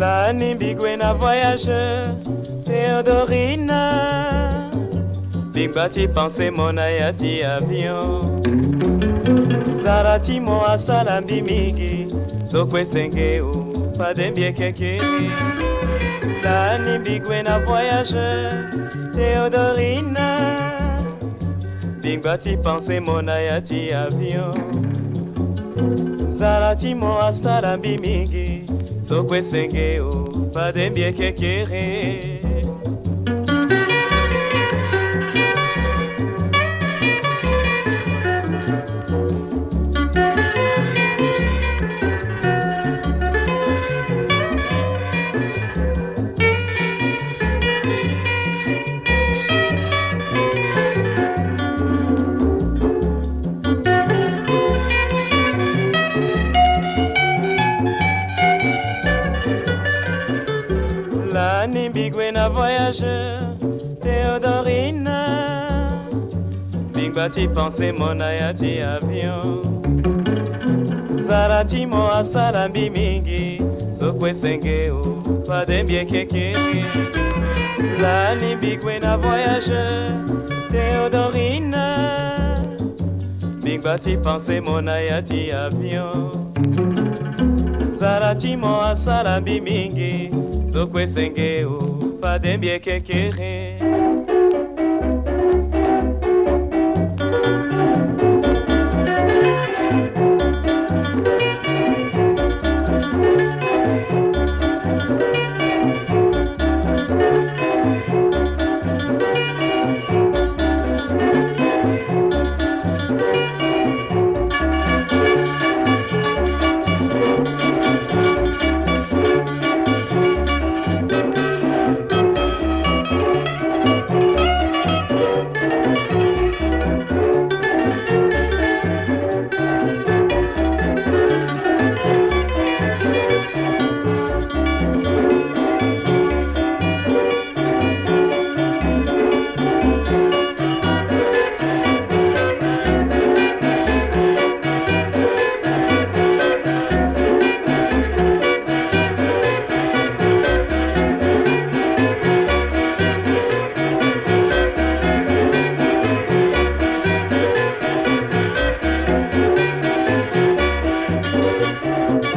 La Nimbigwena voyageur, Théodorina. Big Bati pensait mon ayati avion. Zarati mo asala bimigi, sokwe sengeu, padembie keke. La Nimbigwena voyageur, Théodorina. lingba ti pense mo na ya ti avion nzala ti mo asala mbi mingi soko esenge o badembi ekekere Bigwena voyageur, Théodorine. Big Bati pensait mon ayati avion. Sarati mo asara bimingi. sokwe sengeo, padembie kekeke. Lani Bigwena voyageur, Théodorine. Big Bati pensait mon ayati avion. Sarati mo Asara bimingi. sokwe pas des biais kékérés. Thank you.